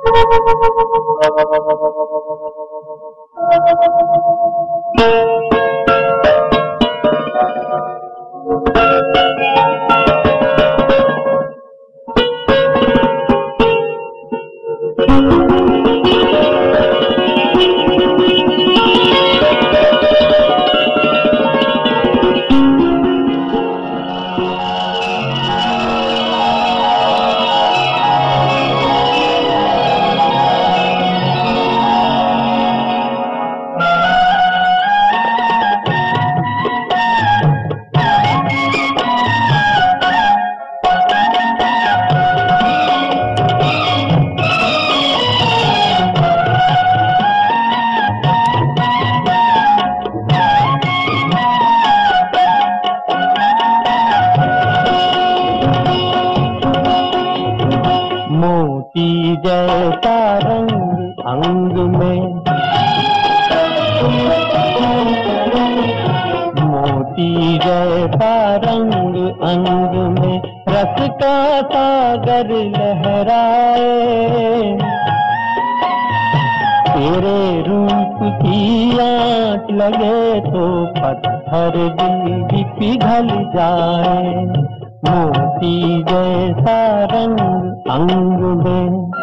मोती जैसा रंग अंग में। मोती जैसा रंग अंग में, रस का सागर लहराए। तेरे रूप की आँच लगे तो पत्थर दिल भी पिघल जाए। मोती जैसा रंग अंग में।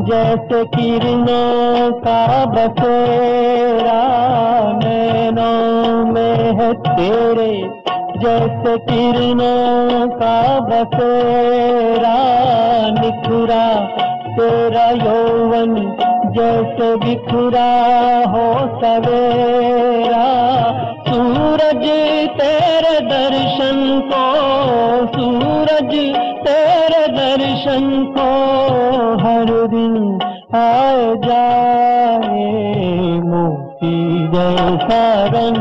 जैसे किरणों का बसेरा नैनों में है तेरे, जैसे किरणों का बसेरा निखरा तेरा यौवन, जैसे बिखुरा हो सवेरा। सूरज तेरे दर्शन को, सूरज तेरे दर्शन को आए जाए मोती जैसा रंग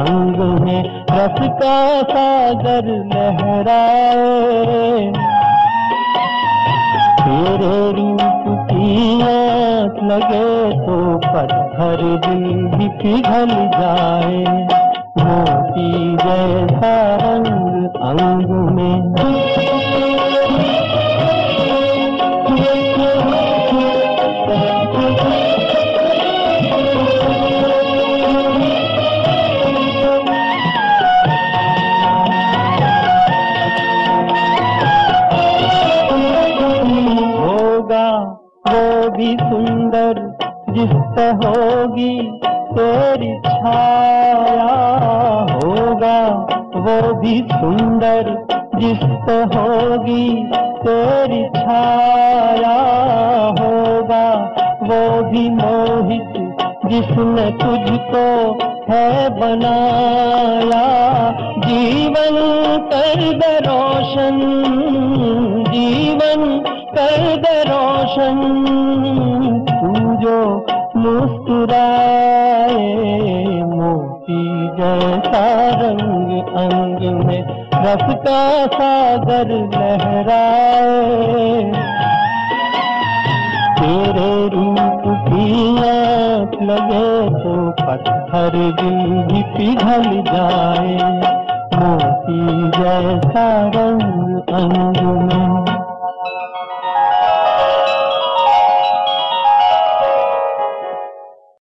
अंग में रस का सागर लहराए तेरे रूप की आँच लगे तो पत्थर दिल भी पिघल जाए मोती जैसा रंग अंग में होगा, वो भी सुंदर जिस पे होगी, तेरी छाया होगा, वो भी सुंदर जिस पे होगी, तेरी छाया होगा, वो भी मोहित जिसने तुझको है बनाया। जीवन कर दे रोशन, जीवन कर दे रोशन तू जो मुस्कुराए, मोती जैसा रंग अंग में रस का सागर लहराए। तेरे रूप की आँच लगे तो पत्थर दिल भी पिघल जाए। मोती जैसा रंग अंग में